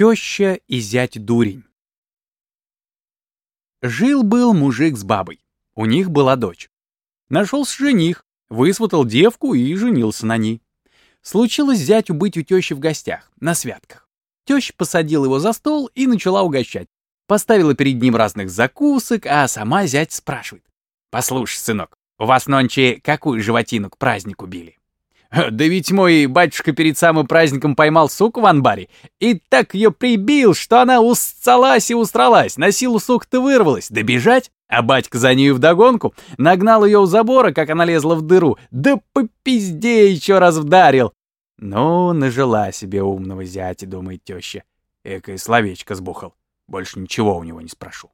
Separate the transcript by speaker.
Speaker 1: Теща и зять дурень. Жил-был мужик с бабой. У них была дочь. Нашелся жених, высватал девку и женился на ней. Случилось зятю быть у тещи в гостях, на святках. Теща посадила его за стол и начала угощать. Поставила перед ним разных закусок, а сама зять спрашивает. «Послушай, сынок, у вас нонче какую животину к празднику били?» «Да ведь мой батюшка перед самым праздником поймал суку в анбаре и так ее прибил, что она усцалась и устралась, на силу сука-то вырвалась, добежать, а батька за нею вдогонку, нагнал ее у забора, как она лезла в дыру, да по пизде еще раз вдарил. Ну, нажила себе умного зятя, думает теща. Экое словечко сбухал. Больше ничего у него не спрошу.